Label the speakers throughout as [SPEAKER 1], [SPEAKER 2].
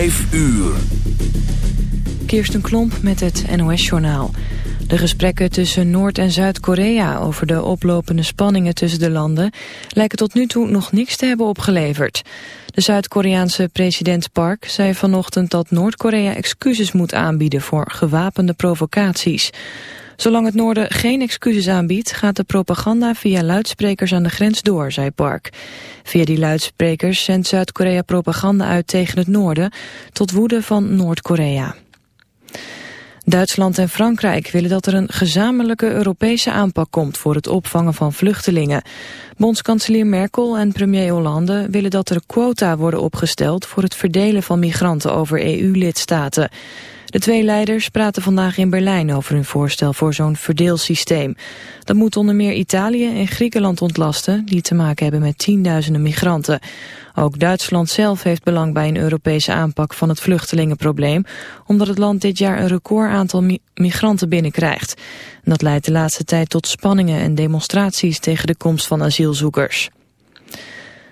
[SPEAKER 1] Vijf uur.
[SPEAKER 2] Kirsten Klomp met het NOS-journaal. De gesprekken tussen Noord- en Zuid-Korea over de oplopende spanningen tussen de landen lijken tot nu toe nog niks te hebben opgeleverd. De Zuid-Koreaanse president Park zei vanochtend dat Noord-Korea excuses moet aanbieden voor gewapende provocaties. Zolang het noorden geen excuses aanbiedt, gaat de propaganda via luidsprekers aan de grens door, zei Park. Via die luidsprekers zendt Zuid-Korea propaganda uit tegen het noorden, tot woede van Noord-Korea. Duitsland en Frankrijk willen dat er een gezamenlijke Europese aanpak komt voor het opvangen van vluchtelingen. Bondskanselier Merkel en premier Hollande willen dat er quota worden opgesteld voor het verdelen van migranten over EU-lidstaten. De twee leiders praten vandaag in Berlijn over hun voorstel voor zo'n verdeelsysteem. Dat moet onder meer Italië en Griekenland ontlasten, die te maken hebben met tienduizenden migranten. Ook Duitsland zelf heeft belang bij een Europese aanpak van het vluchtelingenprobleem, omdat het land dit jaar een record aantal migranten binnenkrijgt. dat leidt de laatste tijd tot spanningen en demonstraties tegen de komst van asielzoekers.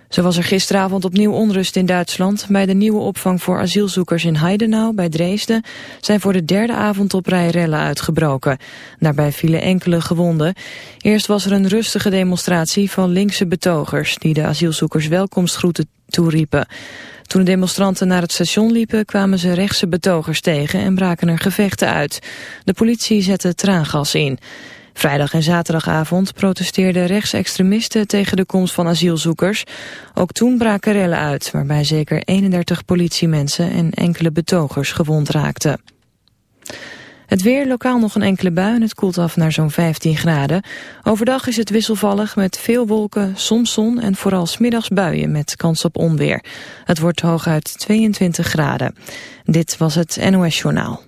[SPEAKER 2] Zo was er gisteravond opnieuw onrust in Duitsland. Bij de nieuwe opvang voor asielzoekers in Heidenau bij Dresden zijn voor de derde avond op rij rellen uitgebroken. Daarbij vielen enkele gewonden. Eerst was er een rustige demonstratie van linkse betogers die de asielzoekers welkomstgroeten toeriepen. Toen de demonstranten naar het station liepen kwamen ze rechtse betogers tegen en braken er gevechten uit. De politie zette traangas in. Vrijdag en zaterdagavond protesteerden rechtsextremisten tegen de komst van asielzoekers. Ook toen braken rellen uit, waarbij zeker 31 politiemensen en enkele betogers gewond raakten. Het weer, lokaal nog een enkele bui en het koelt af naar zo'n 15 graden. Overdag is het wisselvallig met veel wolken, soms zon en vooral smiddags buien met kans op onweer. Het wordt hooguit 22 graden. Dit was het NOS Journaal.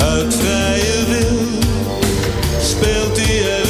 [SPEAKER 3] uit vrije wil speelt hij er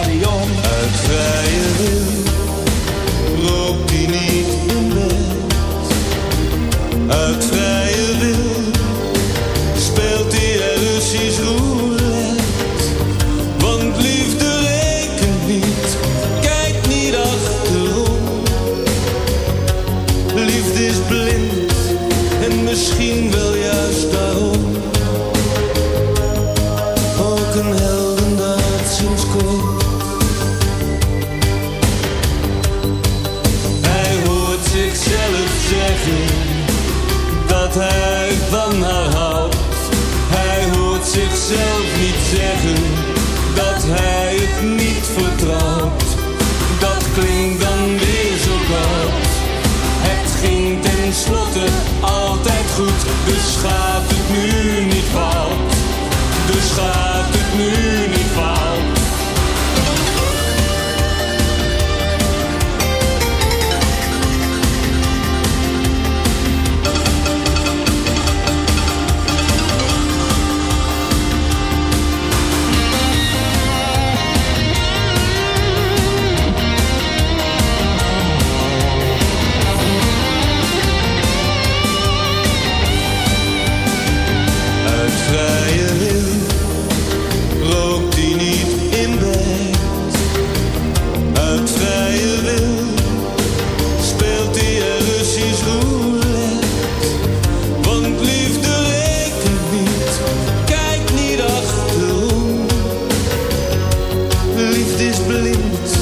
[SPEAKER 3] het is blind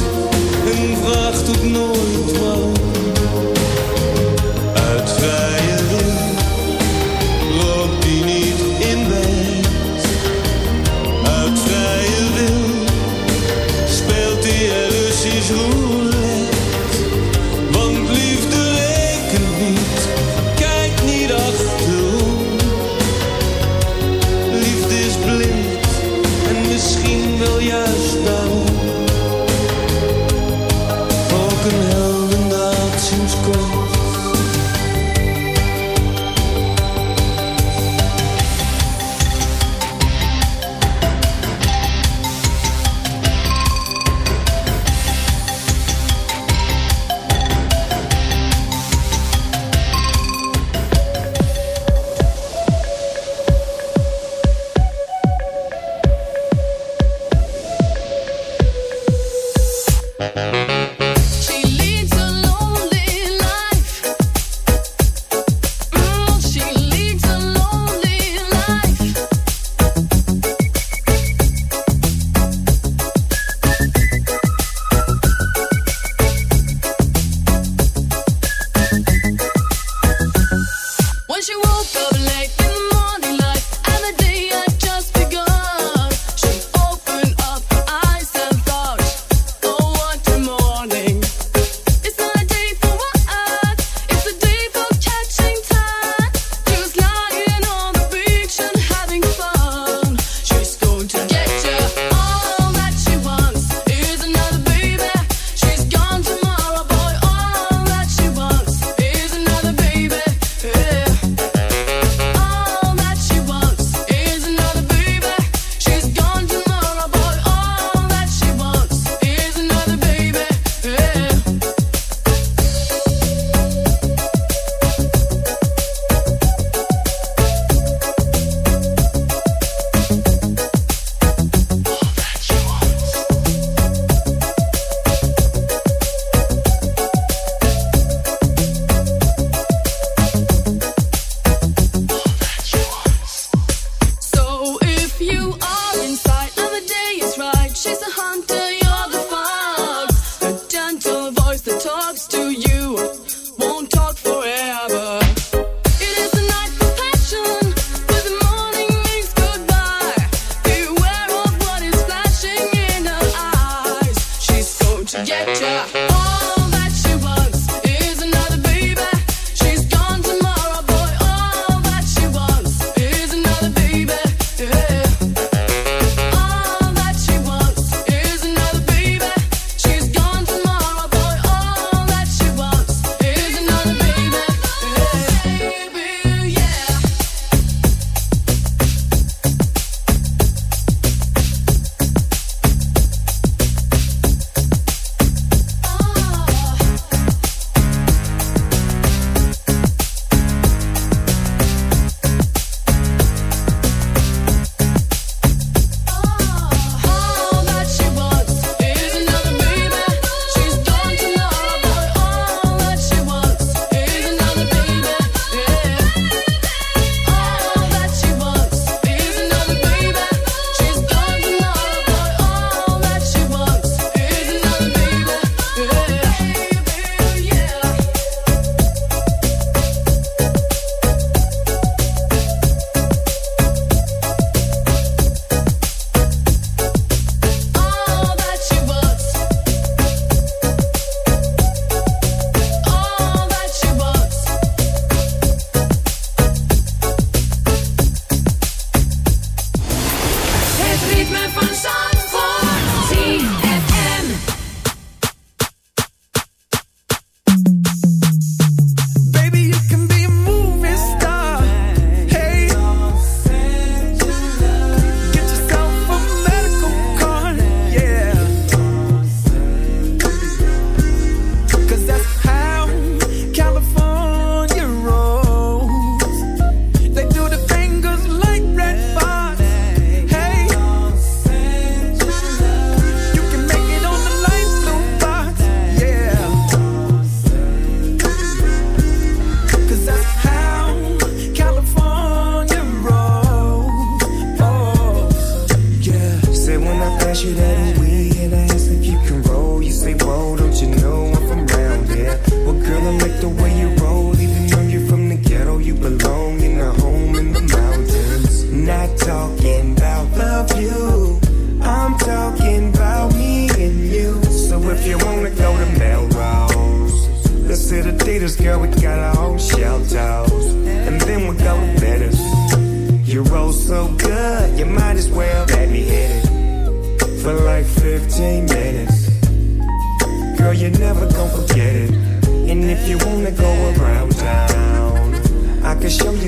[SPEAKER 3] en vraagt ook
[SPEAKER 4] nooit waarom.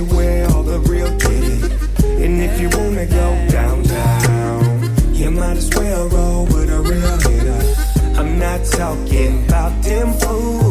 [SPEAKER 4] where all the real get it. And if you wanna go downtown, you might as well roll with a real hitter. I'm not talking about them
[SPEAKER 5] fools.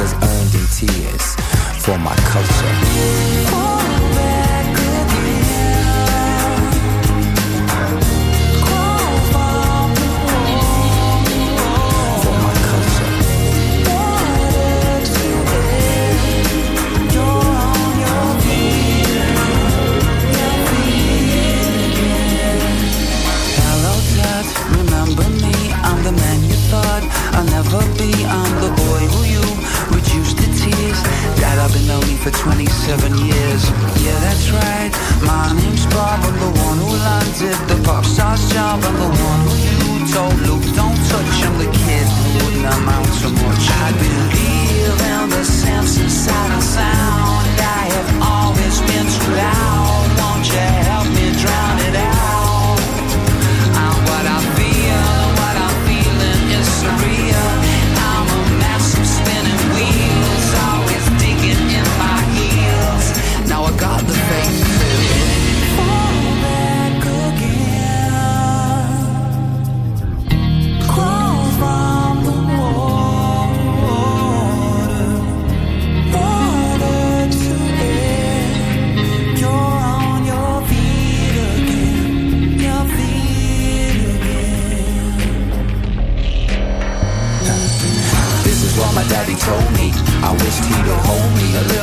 [SPEAKER 6] earned in tears for my culture.
[SPEAKER 7] 27 years. Yeah, that's right. My name's Bob. I'm the one who landed the pop star's job. I'm the one who you told Luke, don't touch. I'm the kid who wouldn't amount to much. I believe in the inside and sound.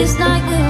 [SPEAKER 8] This night will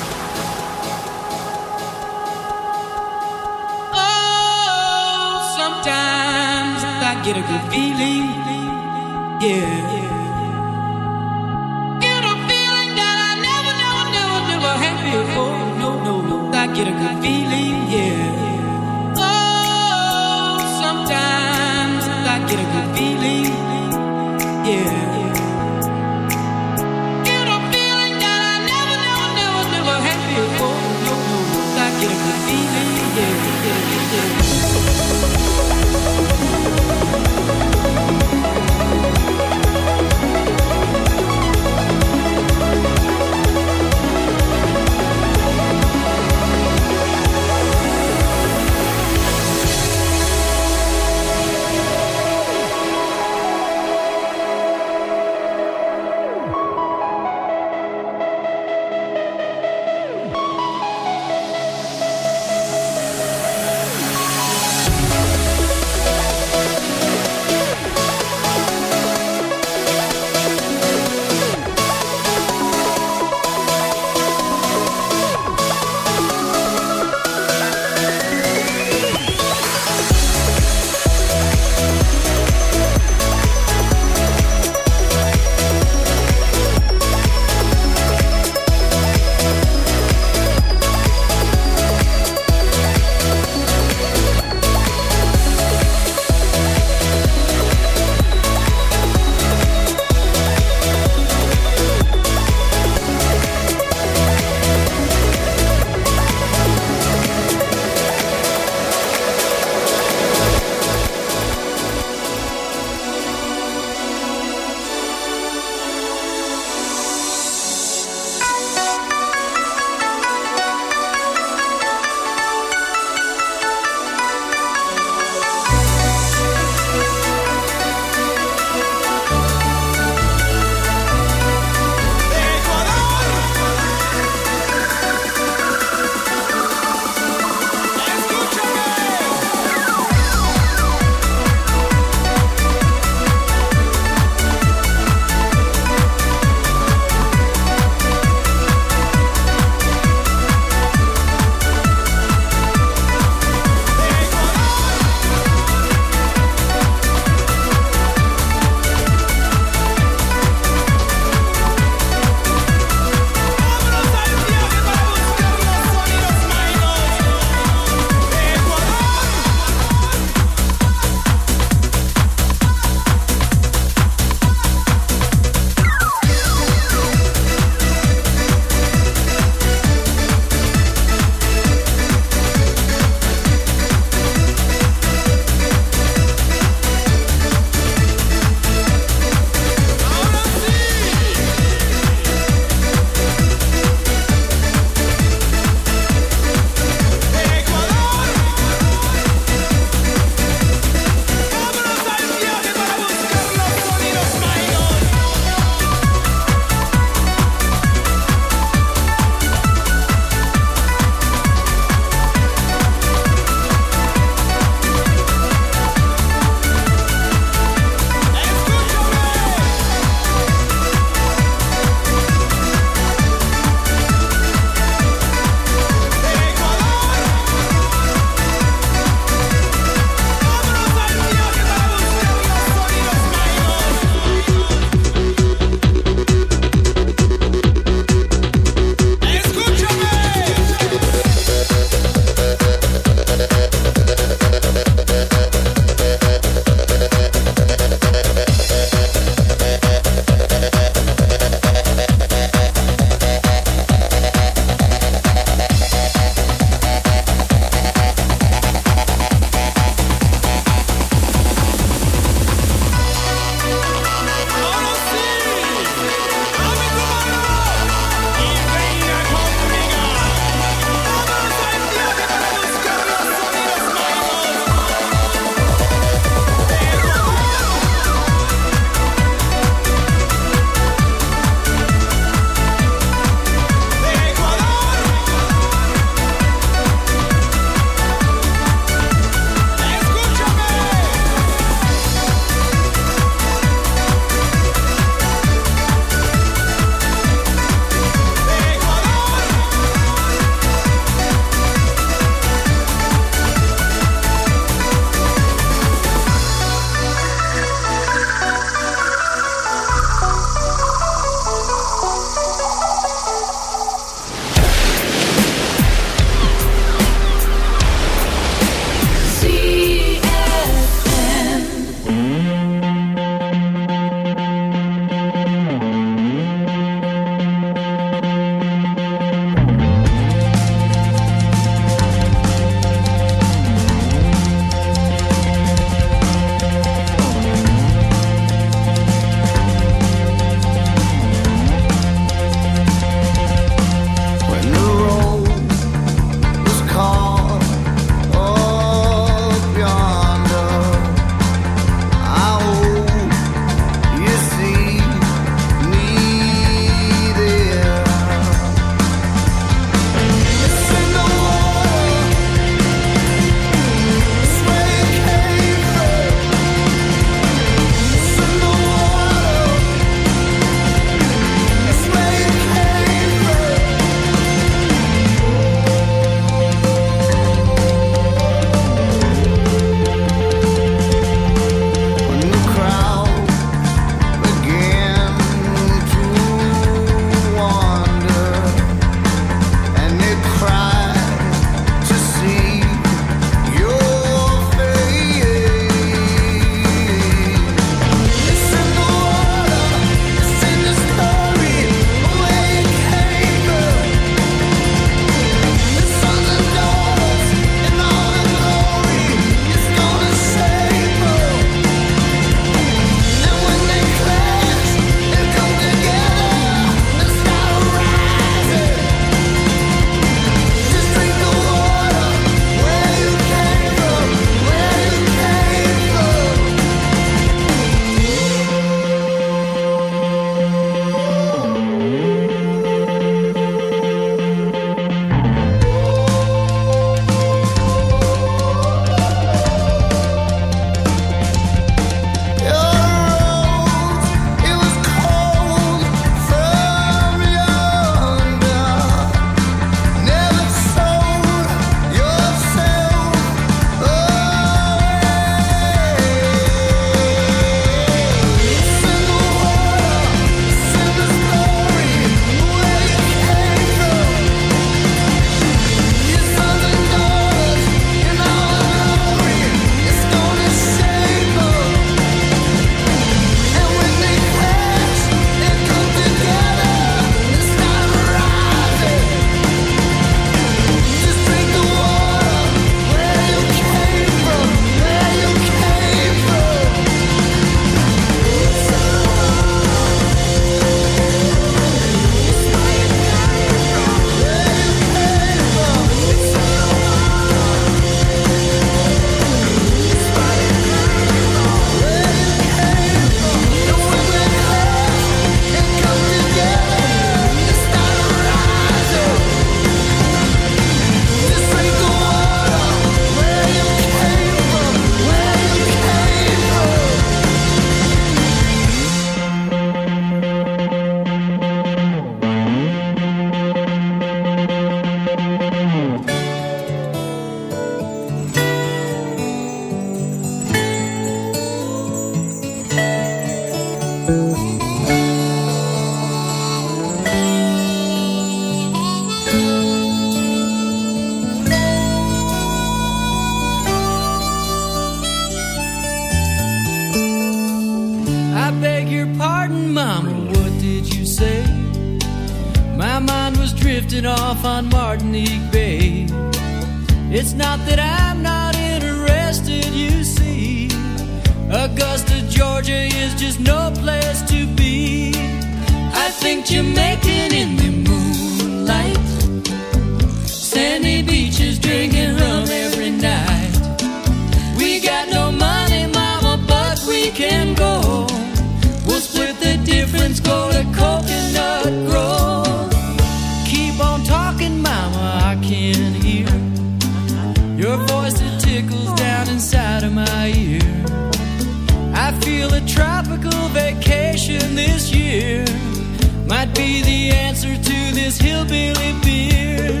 [SPEAKER 9] hillbilly beer.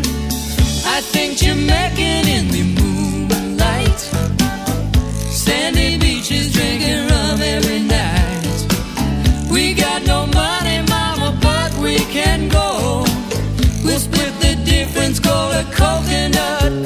[SPEAKER 9] I think Jamaican in the moonlight, sandy beaches drinking rum every night. We got no money, mama, but we can go. We'll split the difference, call a coconut.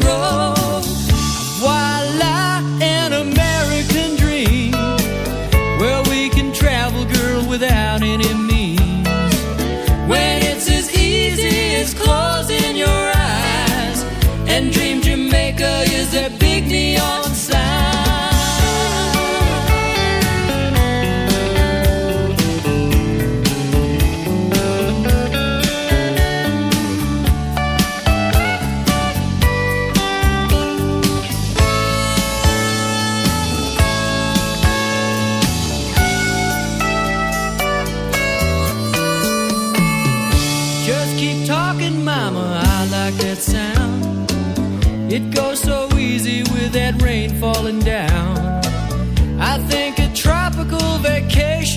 [SPEAKER 9] vacation.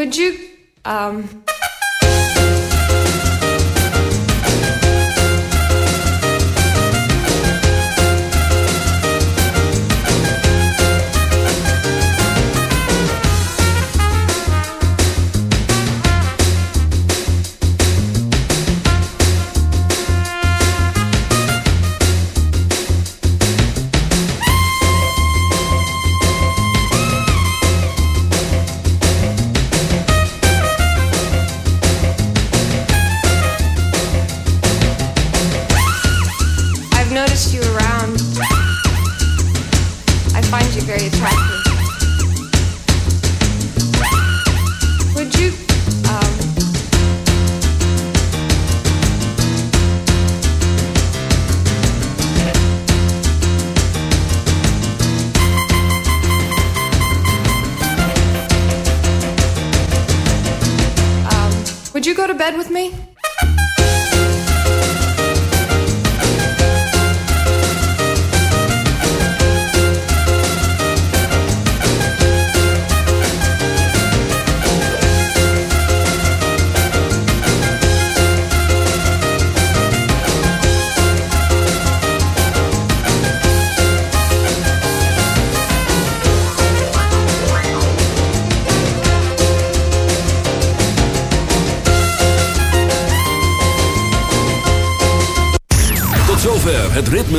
[SPEAKER 10] Would you um,